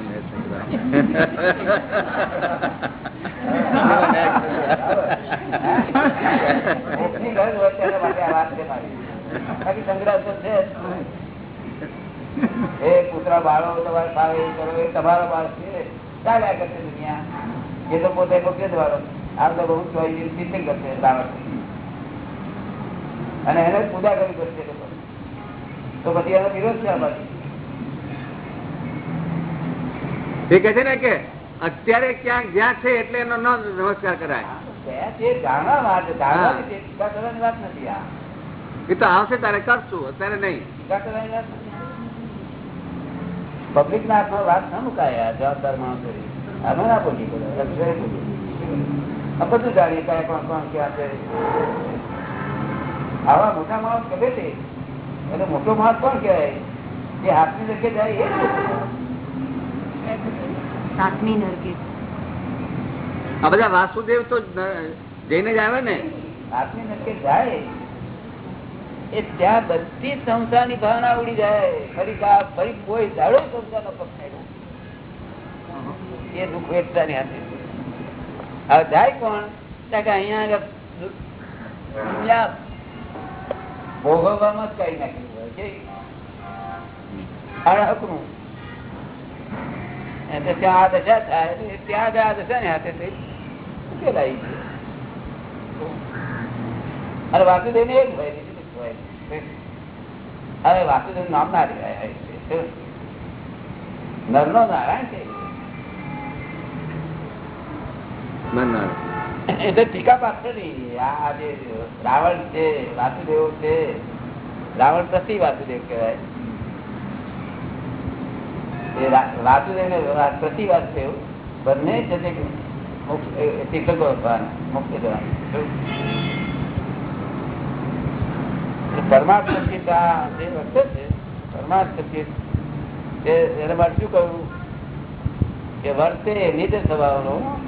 [SPEAKER 2] પુત્ર બાળો તમારે ભાવે કરો એ તમારો બાળ છે ચાલ્યા કરશે દુનિયા. એ તો પોતે વાળો તો બહુ ચોઈ ચિંતન કરશે બાળક. અને એને પૂજા કરવી પડશે તો પછી એનો વિરોધ છે આ
[SPEAKER 5] એ કે છે ને કે અત્યારે ક્યાંક જ્યાં છે એટલે એનો નમસ્કાર કરાય. એ તો આવશે તારે કરશું અત્યારે નહીં.
[SPEAKER 2] પબ્લિક ના હાથમાં વાત ના મુકાય જવાબદાર માણસો અમે ના બોલી બોલે બધું જાણીએ કયા કોણ કોણ ક્યાં છે. આવા મોટા માણસ કહે છે એટલે મોટો માણસ કોણ કહેવાય? જે હાથની જગ્યાએ જાય એ
[SPEAKER 4] સાતમી નરકે.
[SPEAKER 5] આ બધા વાસુદેવ તો જઈને જ આવે ને?
[SPEAKER 2] સાતમી નરકે જાય. એ ત્યાં બધી સંસારની ભાવના ઉડી જાય. ફરી કા ફરી કોઈ દાડો સંસારનો નો પક્ષ એ દુઃખ વેચતા ની હાથે. હવે જાય કોણ? કે અહીંયા આગળ દુનિયા ભોગવવામાં જ કઈ નાખ્યું હોય કે અડકનું એટલે ત્યાં આ દશા થાય ત્યાં આગળ આ દશા ને હાથે થઈ ઉકેલાઈ ગઈ. અને વાસુદેવ ને એ જ બીજું કશું હોય નહીં. હવે વાસુદેવ નામ ના લેવાય નરનો નારાયણ છે.
[SPEAKER 6] ના ના
[SPEAKER 2] એટલે ટીકા પાત્ર નહીં આ જે રાવણ છે વાસુદેવ છે રાવણ પ્રતિ વાસુદેવ કહેવાય. એ વાસુદેવ ને વા- પ્રતિ વાસુદેવ બંને છે તે મોક્ષ- એ- એ તીર્થંકરો થવાના, મોક્ષ જવાના. એટલે પરમાર્થ સચિત આ જે વસ્તુ છે પરમાર્થ સચિત તે એના માટે શું કહ્યું કે વર્તે નિજ સ્વભાવનો